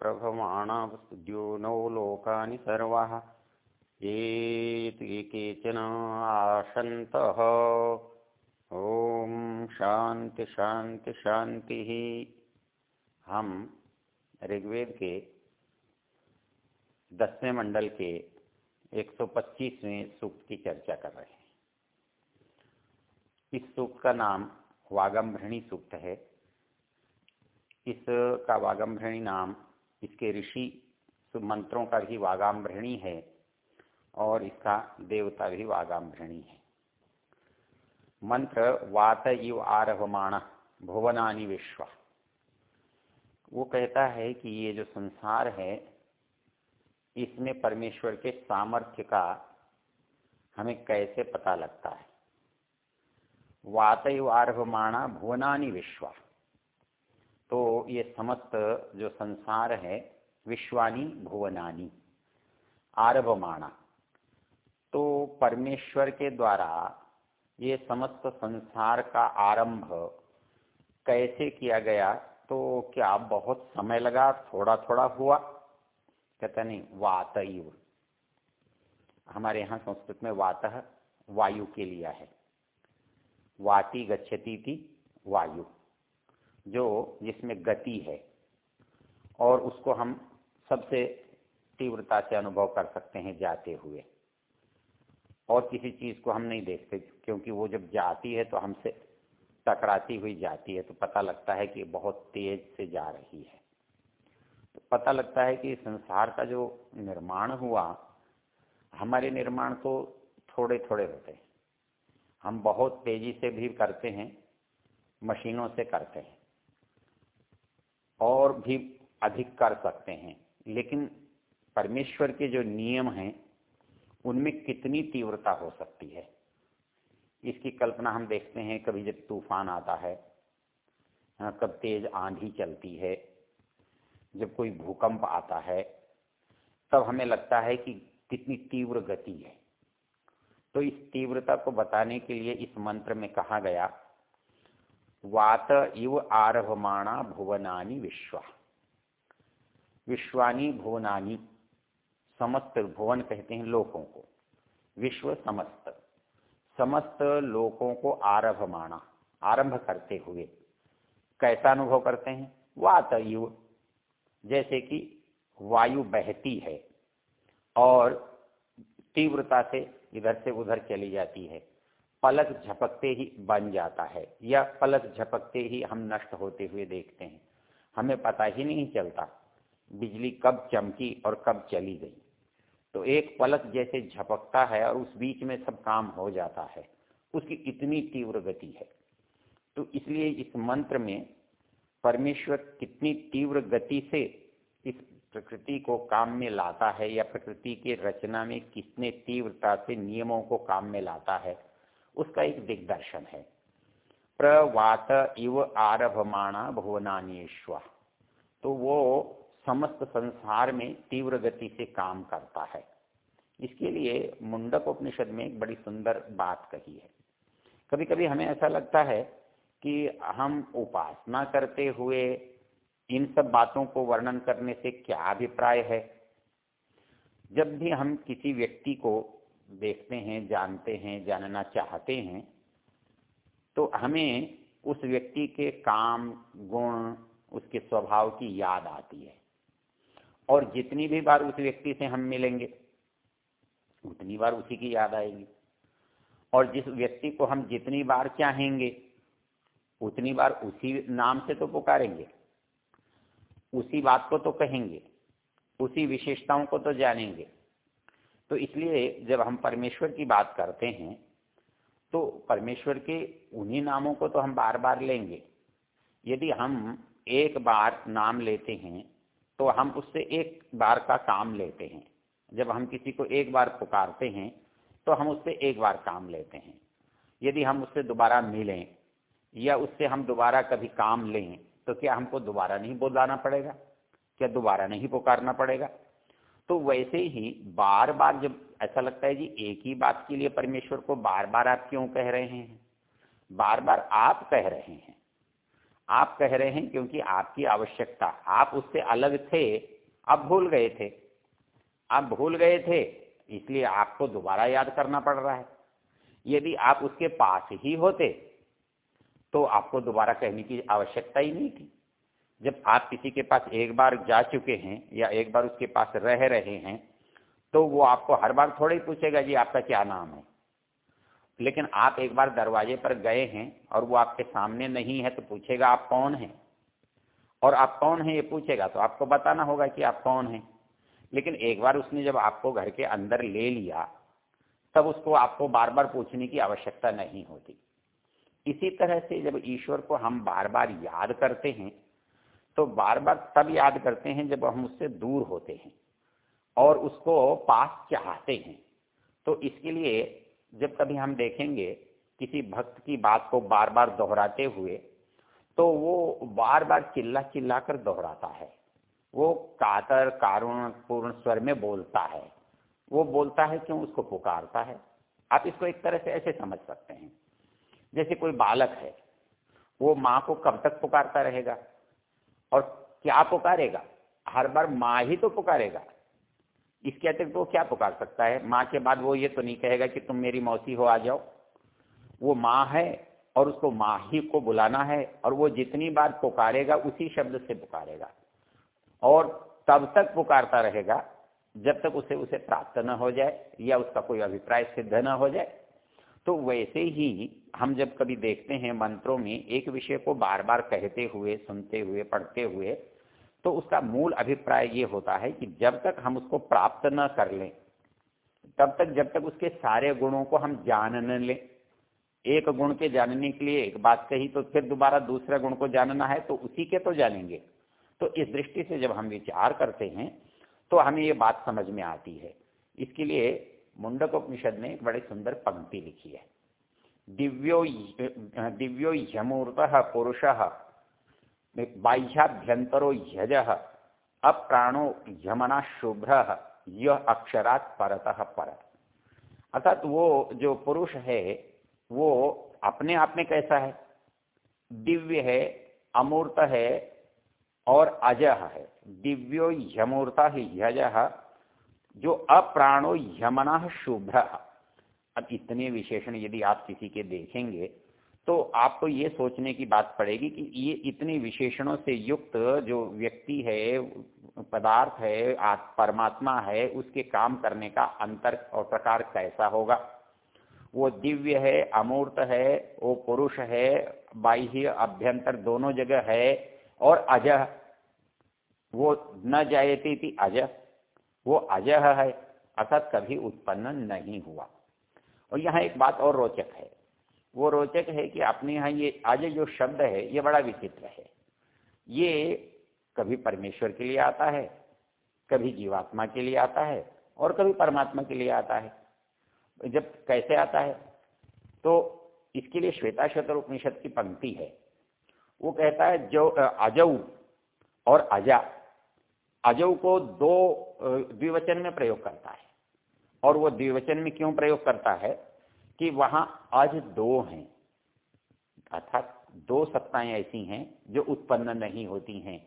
प्रभमाणावस्तुद्यो no लोकानि सर्वाः। ये केचन आशन्तः ॐ शांति शांति शांति ही। हम ऋग्वेद के दसवें मंडल के 125वें सूक्त की चर्चा कर रहे हैं। इस सूक्त का नाम वागम्भृणी सूक्त है। इसका वागम्भृणी नाम, इसके ऋषि मंत्रों का भी वागाम्भृणी है और इसका देवता भी वागाम्भृणी है। मंत्र वात इव आरभमाण भुवनानि विश्व। वो कहता है कि ये जो संसार है, इसमें परमेश्वर के सामर्थ्य का हमें कैसे पता लगता है? वातयु आरभमाणा भुवनानि विश्वा। तो ये समस्त जो संसार है, विश्वानी, भुवनानी आरभमाणा तो परमेश्वर के द्वारा ये समस्त संसार का आरंभ कैसे किया गया? तो क्या बहुत समय लगा? थोड़ा थोड़ा हुआ। कहता नहीं वातयु हमारे यहाँ संस्कृत में वातः, वायु के लिया है। वाटी गच्छती थी वायु। जो जिसमें गति है। और उसको हम सबसे तीव्रता से अनुभव कर सकते हैं जाते हुए। और किसी चीज़ को हम नहीं देखते, क्योंकि वो जब जाती है तो हमसे टकराती हुई जाती है तो पता लगता है कि बहुत तेज से जा रही है। तो पता लगता है कि संसार का जो निर्माण हुआ, हमारे निर्माण तो थोड़े थोड़े होते हैं। हम बहुत तेज़ी से भी करते हैं, मशीनों से करते हैं, और भी अधिक कर सकते हैं। लेकिन परमेश्वर के जो नियम हैं उनमें कितनी तीव्रता हो सकती है? इसकी कल्पना हम देखते हैं, कभी जब तूफ़ान आता है कब तेज आंधी चलती है, जब कोई भूकंप आता है, तब हमें लगता है कि कितनी तीव्र गति है। तो इस तीव्रता को बताने के लिए इस मंत्र में कहा गया, वात इव आरभमाणा भुवनानी विश्वा। विश्वानी भुवनानी समस्त भुवन कहते हैं लोकों को। विश्व समस्त। समस्त लोकों को आरभ माना, आरंभ करते हुए। कैसा अनुभव करते हैं? वात युव जैसे कि वायु बहती है और तीव्रता से इधर से उधर चली जाती है। पलक झपकते ही बन जाता है या पलक झपकते ही हम नष्ट होते हुए देखते हैं। हमें पता ही नहीं चलता, बिजली कब चमकी और कब चली गई। तो एक पलक जैसे झपकता है और उस बीच में सब काम हो जाता है। उसकी कितनी तीव्र गति है। तो इसलिए इस मंत्र में परमेश्वर कितनी तीव्र गति से इस प्रकृति को काम में लाता है या प्रकृति के रचना में कितने तीव्रता से नियमों को काम में लाता है, उसका एक दिग्दर्शन है। प्रवात इव आरभमाणा भुवनान्येश्वा तो वो समस्त संसार में तीव्र गति से काम करता है। इसके लिए मुंडक उपनिषद में एक बड़ी सुंदर बात कही है। कभी कभी हमें ऐसा लगता है कि हम उपासना करते हुए इन सब बातों को वर्णन करने से क्या अभिप्राय है? जब भी हम किसी व्यक्ति को देखते हैं, जानते हैं, जानना चाहते हैं तो हमें उस व्यक्ति के काम, गुण, उसके स्वभाव की याद आती है। और जितनी भी बार उस व्यक्ति से हम मिलेंगे, उतनी बार उसी की याद आएगी। और जिस व्यक्ति को हम जितनी बार चाहेंगे, उतनी बार उसी नाम से तो पुकारेंगे, उसी बात को तो कहेंगे, उसी विशेषताओं को तो जानेंगे। तो इसलिए जब हम परमेश्वर की बात करते हैं तो परमेश्वर के उन्हीं नामों को तो हम बार बार लेंगे। यदि हम एक बार नाम लेते हैं तो हम उससे एक बार का काम लेते हैं। जब हम किसी को एक बार पुकारते हैं तो हम उससे एक बार काम लेते हैं। यदि हम उससे दोबारा मिलें, या उससे हम दोबारा कभी काम लें तो क्या हमको दोबारा नहीं बुलाना पड़ेगा? क्या दोबारा नहीं पुकारना पड़ेगा? तो वैसे ही बार बार जब, ऐसा लगता है जी, एक ही बात के लिए परमेश्वर को बार बार आप क्यों कह रहे हैं? बार बार आप कह रहे हैं। आप कह रहे हैं क्योंकि आपकी आवश्यकता। आप उससे अलग थे। आप भूल गए थे। आप भूल गए थे। इसलिए आपको दोबारा याद करना पड़ रहा है। यदि आप उसके पास ही होते तो आपको दोबारा कहने की आवश्यकता ही नहीं थी। जब आप किसी के पास एक बार जा चुके हैं या एक बार उसके पास रह रहे हैं तो वो आपको हर बार थोड़ा ही पूछेगा, जी, आपका क्या नाम है? लेकिन आप एक बार दरवाजे पर गए हैं और वो आपके सामने नहीं है तो पूछेगा, आप कौन हैं? और आप कौन हैं ये पूछेगा तो आपको बताना होगा कि आप कौन हैं। लेकिन एक बार उसने जब आपको घर के अंदर ले लिया, तब उसको आपको बार बार पूछने की आवश्यकता नहीं होती। इसी तरह से जब ईश्वर को हम बार बार याद करते हैं तो बार बार तब याद करते हैं जब हम उससे दूर होते हैं और उसको पास चाहते हैं। तो इसके लिए जब कभी हम देखेंगे किसी भक्त की बात को बार बार दोहराते हुए तो वो बार बार चिल्ला चिल्ला कर दोहराता है। वो कातर, कारुण, पूर्ण स्वर में बोलता है। वो बोलता है क्यों उसको पुकारता है। आप इसको एक तरह से ऐसे समझ सकते हैं। जैसे कोई बालक है, वो माँ को कब तक पुकारता रहेगा? और क्या पुकारेगा? हर बार माँ ही तो पुकारेगा। इसके अतिरिक्त वो क्या पुकार सकता है? माँ के बाद वो ये तो नहीं कहेगा कि तुम मेरी मौसी हो, आ जाओ। वो माँ है और उसको माँ ही को बुलाना है और वो जितनी बार पुकारेगा उसी शब्द से पुकारेगा। और तब तक पुकारता रहेगा जब तक उसे उसे प्राप्त न हो जाए या उसका कोई अभिप्राय सिद्ध न हो जाए। तो वैसे ही हम जब कभी देखते हैं मंत्रों में एक विषय को बार बार कहते हुए, सुनते हुए, पढ़ते हुए तो उसका मूल अभिप्राय ये होता है कि जब तक हम उसको प्राप्त न कर लें, तब तक जब तक उसके सारे गुणों को हम जान न लें। एक गुण के जानने के लिए एक बात कही तो फिर दोबारा दूसरे गुण को जानना है तो उसी के तो जानेंगे। तो इस दृष्टि से जब हम विचार करते हैं तो हमें ये बात समझ में आती है। इसके लिए मुंडक उपनिषद ने एक बड़ी सुंदर पंक्ति लिखी है। दिव्यो दिव्यो यमूर्त पुरुष बाह्याभ्यंतरो यज, अप्राणो यमना शुभ्र यह अक्षरात परतः पर। अर्थात वो जो पुरुष है, वो अपने आप में कैसा है? दिव्य है, अमूर्त है और अजह है। दिव्यो यमूर्ता ही यज, जो अप्राणो यमना शुभ्र। अब इतने विशेषण यदि आप किसी के देखेंगे तो आपको ये सोचने की बात पड़ेगी कि ये इतने विशेषणों से युक्त जो व्यक्ति है, पदार्थ है परमात्मा है, उसके काम करने का अंतर और प्रकार कैसा होगा? वो दिव्य है, अमूर्त है, वो पुरुष है, बाह्य अभ्यंतर दोनों जगह है और अजह। वो न जायती थी अजह। वो अजह है अर्थात कभी उत्पन्न नहीं हुआ। और यहाँ एक बात और रोचक वो रोचक है कि अपने यहाँ ये, आज जो शब्द है, ये बड़ा विचित्र है। ये कभी परमेश्वर के लिए आता है, कभी जीवात्मा के लिए आता है और कभी परमात्मा के लिए आता है। जब कैसे आता है? तो इसके लिए श्वेता शतर उपनिषद की पंक्ति है। वो कहता है, जो अजऊ और अजा, अजऊ को दो द्विवचन में प्रयोग करता है। और वो द्विवचन में क्यों प्रयोग करता है? कि वहाँ आज दो हैं। अर्थात दो सत्ताएँ ऐसी हैं जो उत्पन्न नहीं होती हैं,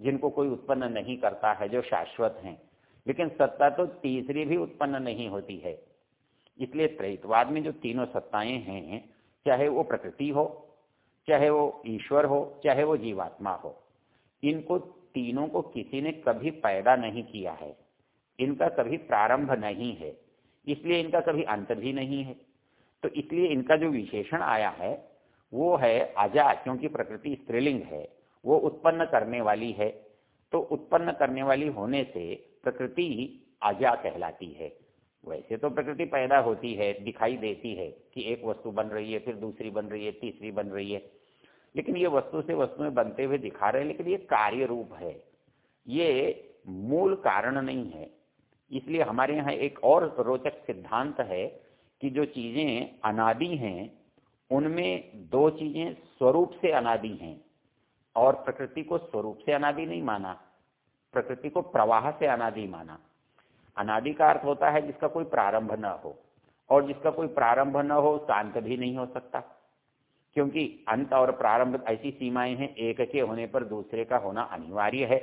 जिनको कोई उत्पन्न नहीं करता है, जो शाश्वत हैं। लेकिन सत्ता तो तीसरी भी उत्पन्न नहीं होती है। इसलिए त्रैतवाद में जो तीनों सत्ताएँ हैं, चाहे वो प्रकृति हो, चाहे वो ईश्वर हो, चाहे वो जीवात्मा हो, इनको तीनों को किसी ने कभी पैदा नहीं किया है। इनका कभी प्रारंभ नहीं है। इसलिए इनका कभी अंत भी नहीं है। तो इसलिए इनका जो विशेषण आया है, वो है आजा, क्योंकि प्रकृति स्त्रीलिंग है, वो उत्पन्न करने वाली है। तो उत्पन्न करने वाली होने से प्रकृति आजा कहलाती है। वैसे तो प्रकृति पैदा होती है, दिखाई देती है कि एक वस्तु बन रही है, फिर दूसरी बन रही है, तीसरी बन रही है। लेकिन ये वस्तु से वस्तुएँ बनते हुए दिखा रहे हैं, लेकिन ये कार्य रूप है। ये मूल कारण नहीं है। इसलिए हमारे यहाँ एक और रोचक सिद्धांत है कि जो चीज़ें अनादि हैं, उनमें दो चीज़ें स्वरूप से अनादि हैं और प्रकृति को स्वरूप से अनादि नहीं माना, प्रकृति को प्रवाह से अनादि माना। अनादि का अर्थ होता है जिसका कोई प्रारंभ न हो, और जिसका कोई प्रारंभ न हो उसका अंत भी नहीं हो सकता। क्योंकि अंत और प्रारंभ ऐसी सीमाएँ हैं, एक के होने पर दूसरे का होना अनिवार्य है।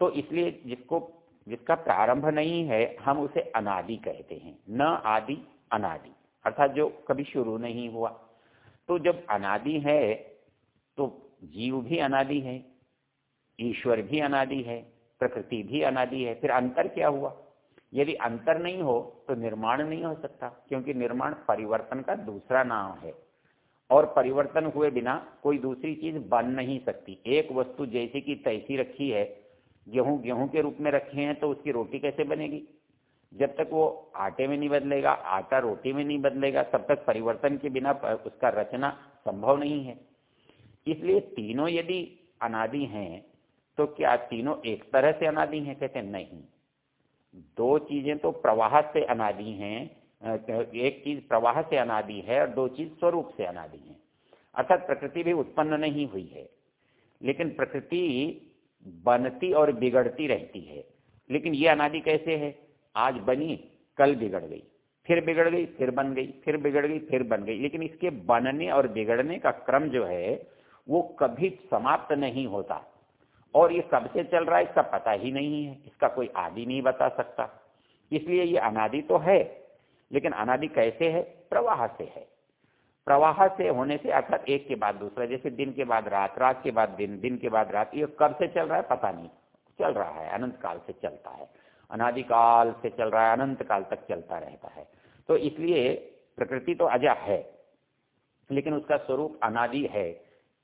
तो इसलिए जिसको, जिसका प्रारंभ नहीं है, हम उसे अनादि कहते हैं। न आदि अनादि। अर्थात जो कभी शुरू नहीं हुआ। तो जब अनादि है तो जीव भी अनादि है, ईश्वर भी अनादि है, प्रकृति भी अनादि है। फिर अंतर क्या हुआ? यदि अंतर नहीं हो तो निर्माण नहीं हो सकता, क्योंकि निर्माण परिवर्तन का दूसरा नाम है। और परिवर्तन हुए बिना कोई दूसरी चीज़ बन नहीं सकती। एक वस्तु जैसी की तैसी रखी है, गेहूँ गेहूँ के रूप में रखे हैं तो उसकी रोटी कैसे बनेगी? जब तक वो आटे में नहीं बदलेगा, आटा रोटी में नहीं बदलेगा, तब तक परिवर्तन के बिना उसका रचना संभव नहीं है। इसलिए तीनों यदि अनादि हैं तो क्या तीनों एक तरह से अनादि हैं? कहते नहीं। दो चीज़ें तो प्रवाह से अनादि हैं एक चीज़ प्रवाह से अनादि है और दो चीज़ स्वरूप से अनादि है। अर्थात प्रकृति भी उत्पन्न नहीं हुई है, लेकिन प्रकृति बनती और बिगड़ती रहती है। लेकिन ये अनादि कैसे है? आज बनी, कल बिगड़ गई। फिर बिगड़ गई, फिर बन गई, फिर बिगड़ गई, फिर बन गई। लेकिन इसके बनने और बिगड़ने का क्रम जो है, वो कभी समाप्त नहीं होता। और ये कब से चल रहा है, इसका पता ही नहीं है। इसका कोई आदि नहीं बता सकता। इसलिए ये अनादि तो है, लेकिन अनादि कैसे है? प्रवाह से है। प्रवाह से होने से, अर्थात एक के बाद दूसरा, जैसे दिन के बाद रात रात के बाद दिन दिन के बाद रात, ये कब से चल रहा है? पता नहीं। चल रहा है, अनंत काल से चलता है। अनादिकाल से चल रहा है अनंत काल तक चलता रहता है। तो इसलिए प्रकृति तो अजा है, लेकिन उसका स्वरूप अनादि है,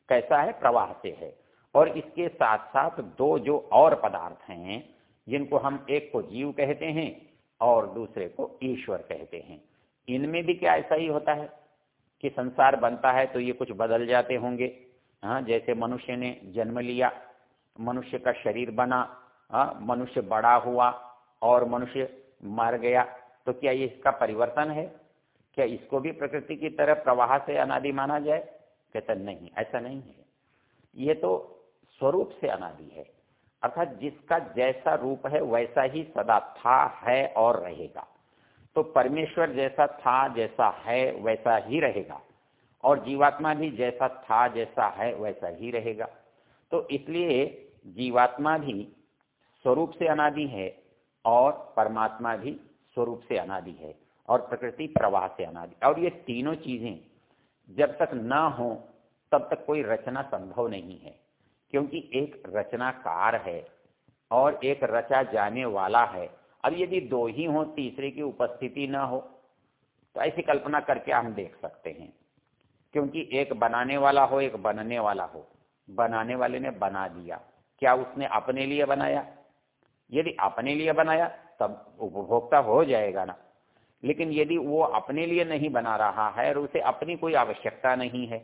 कैसा है? प्रवाह से है। और इसके साथ साथ दो जो और पदार्थ हैं, जिनको हम एक को जीव कहते हैं और दूसरे को ईश्वर कहते हैं। इनमें भी क्या ऐसा ही होता है कि संसार बनता है तो ये कुछ बदल जाते होंगे। हाँ जैसे मनुष्य ने जन्म लिया, मनुष्य का शरीर बना हाँ मनुष्य बड़ा हुआ और मनुष्य मर गया तो क्या ये इसका परिवर्तन है? क्या इसको भी प्रकृति की तरह प्रवाह से अनादि माना जाए? कहते नहीं, ऐसा नहीं है। ये तो स्वरूप से अनादि है। अर्थात जिसका जैसा रूप है, वैसा ही सदा था, है और रहेगा। तो परमेश्वर जैसा था, जैसा है, वैसा ही रहेगा। और जीवात्मा भी जैसा था, जैसा है, वैसा ही रहेगा। तो इसलिए जीवात्मा भी स्वरूप से अनादि है और परमात्मा भी स्वरूप से अनादि है और प्रकृति प्रवाह से अनादि। और ये तीनों चीज़ें जब तक न हो, तब तक कोई रचना संभव नहीं है। क्योंकि एक रचनाकार है और एक रचा जाने वाला है। अब यदि दो ही हो, तीसरे की उपस्थिति न हो तो ऐसी कल्पना करके हम देख सकते हैं। क्योंकि एक बनाने वाला हो, एक बनने वाला हो। बनाने वाले ने बना दिया। क्या उसने अपने लिए बनाया? यदि अपने लिए बनाया, तब उपभोक्ता हो जाएगा ना। लेकिन यदि वो अपने लिए नहीं बना रहा है और उसे अपनी कोई आवश्यकता नहीं है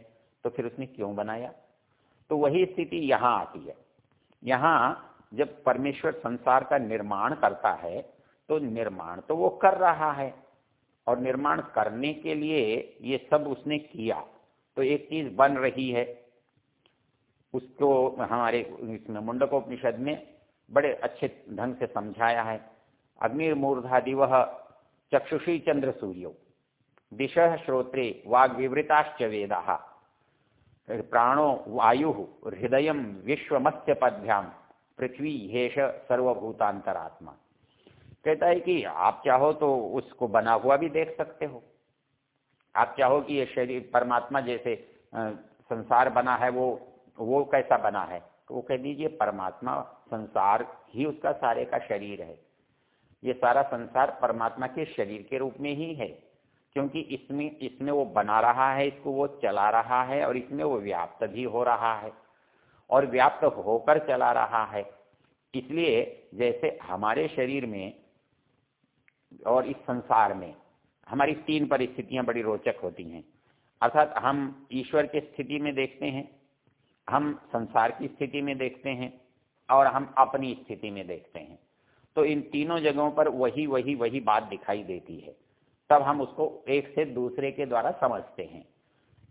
तो फिर उसने क्यों बनाया? तो वही स्थिति यहाँ आती है। यहाँ जब परमेश्वर संसार का निर्माण करता है तो निर्माण तो वो कर रहा है। और निर्माण करने के लिए ये सब उसने किया। तो एक चीज़ बन रही है। उसको हमारे इसमें मुंडकोपनिषद में बड़े अच्छे ढंग से समझाया है। अग्निर्मूर्धा दिव चक्षुषी चंद्र सूर्यो, दिश श्रोत्रे वाग विवृताश्च वेदा। प्राणो वायु, हृदय विश्वमस्य पदभ्याम पृथ्वी हेश सर्वभूतांतरात्मा कहता है कि आप चाहो तो उसको बना हुआ भी देख सकते हो। आप चाहो कि ये शरीर, परमात्मा जैसे संसार बना है, वो वो कैसा बना है। तो वो कह दीजिए परमात्मा संसार ही उसका सारे का शरीर है। ये सारा संसार परमात्मा के शरीर के रूप में ही है, क्योंकि इसमें इसमें वो बना रहा है, इसको वो चला रहा है और इसमें वो व्याप्त भी हो रहा है और व्याप्त होकर चला रहा है। इसलिए जैसे हमारे शरीर में और इस संसार में हमारी तीन परिस्थितियाँ बड़ी रोचक होती हैं। अर्थात हम ईश्वर की स्थिति में देखते हैं हम संसार की स्थिति में देखते हैं और हम अपनी स्थिति में देखते हैं। तो इन तीनों जगहों पर वही वही वही बात दिखाई देती है। तब हम उसको एक से दूसरे के द्वारा समझते हैं।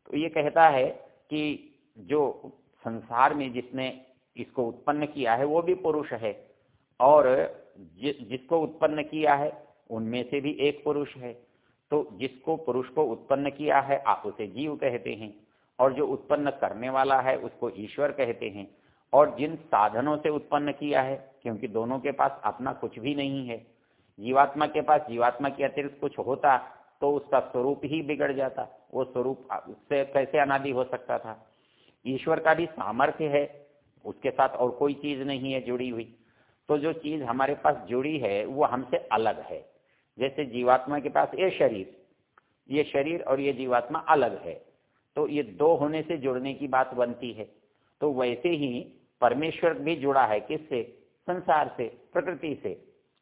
तो ये कहता है कि जो संसार में जिसने इसको उत्पन्न किया है वो भी पुरुष है। और जि, जिसको उत्पन्न किया है उनमें से भी एक पुरुष है। तो जिसको पुरुष को उत्पन्न किया है आप उसे जीव कहते हैं। और जो उत्पन्न करने वाला है, उसको ईश्वर कहते हैं। और जिन साधनों से उत्पन्न किया है, क्योंकि दोनों के पास अपना कुछ भी नहीं है, जीवात्मा के पास जीवात्मा के अतिरिक्त कुछ होता तो उसका स्वरूप ही बिगड़ जाता। वो स्वरूप उससे कैसे अनादि हो सकता था? ईश्वर का भी सामर्थ्य है, उसके साथ और कोई चीज़ नहीं है जुड़ी हुई। तो जो चीज़ हमारे पास जुड़ी है, वो हमसे अलग है। जैसे जीवात्मा के पास ये शरीर ये शरीर और ये जीवात्मा अलग है। तो ये दो होने से जुड़ने की बात बनती है। तो वैसे ही परमेश्वर भी जुड़ा है किससे? संसार से, प्रकृति से।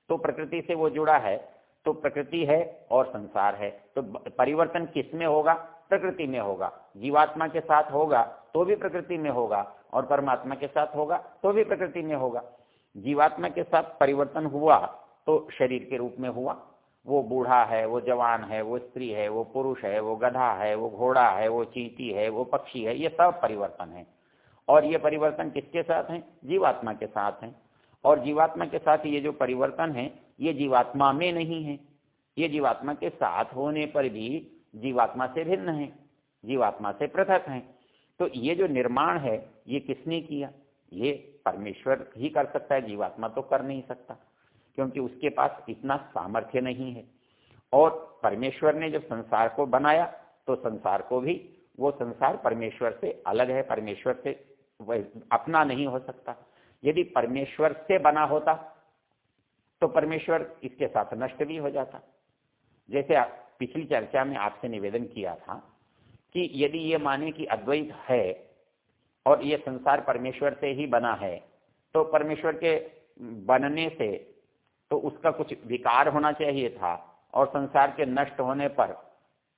तो प्रकृति से वो जुड़ा है तो प्रकृति है और संसार है। तो परिवर्तन किसमें होगा? प्रकृति में होगा। जीवात्मा के साथ होगा तो भी प्रकृति में होगा। और परमात्मा के साथ होगा तो भी प्रकृति में होगा। जीवात्मा के साथ परिवर्तन हुआ तो शरीर के रूप में हुआ। वो बूढ़ा है, वो जवान है, वो स्त्री है, वो पुरुष है, वो गधा है, वो घोड़ा है, वो चींटी है, वो पक्षी है, ये सब परिवर्तन है। और ये परिवर्तन किसके साथ है? जीवात्मा के साथ है। और जीवात्मा के साथ ये जो परिवर्तन है, ये जीवात्मा में नहीं है। ये जीवात्मा के साथ होने पर भी जीवात्मा से भिन्न है, जीवात्मा से पृथक है। तो ये जो निर्माण है, ये किसने किया? ये परमेश्वर ही कर सकता है, जीवात्मा तो कर नहीं सकता। क्योंकि उसके पास इतना सामर्थ्य नहीं है। और परमेश्वर ने जब संसार को बनाया तो संसार को भी, वो संसार परमेश्वर से अलग है। परमेश्वर से अपना नहीं हो सकता। यदि परमेश्वर से बना होता तो परमेश्वर इसके साथ नष्ट भी हो जाता। जैसे पिछली चर्चा में आपसे निवेदन किया था कि यदि ये माने कि अद्वैत है और ये संसार परमेश्वर से ही बना है तो परमेश्वर के बनने से तो उसका कुछ विकार होना चाहिए था और संसार के नष्ट होने पर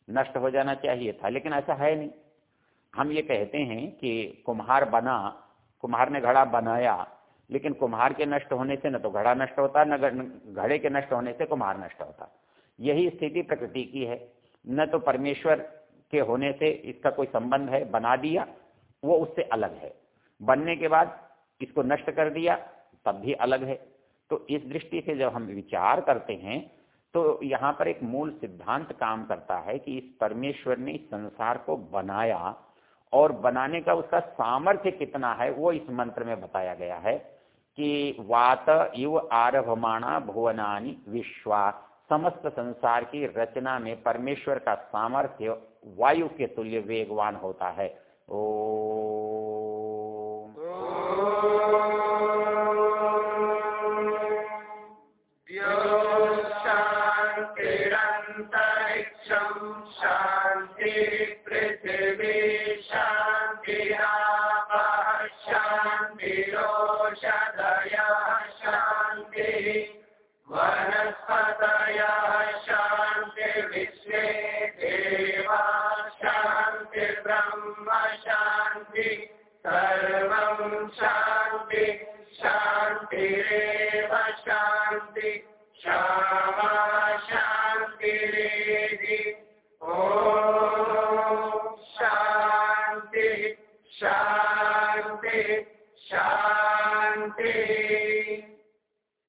नष्ट हो जाना चाहिए था, लेकिन ऐसा है नहीं। हम ये कहते हैं कि कुम्हार बना, कुम्हार ने घड़ा बनाया, लेकिन कुम्हार के नष्ट होने से न तो घड़ा नष्ट होता, न घड़े के नष्ट होने से कुम्हार नष्ट होता। यही स्थिति प्रकृति की है। न तो परमेश्वर के होने से इसका कोई संबंध है, बना दिया, वो उससे अलग है। बनने के बाद इसको नष्ट कर दिया, तब भी अलग है। तो इस दृष्टि से जब हम विचार करते हैं तो यहाँ पर एक मूल सिद्धांत काम करता है कि इस परमेश्वर ने इस संसार को बनाया और बनाने का उसका सामर्थ्य कितना है, वो इस मंत्र में बताया गया है कि वात इव आरभमाणा भुवनानी विश्वा। समस्त संसार की रचना में परमेश्वर का सामर्थ्य वायु के तुल्य वेगवान होता है। ओ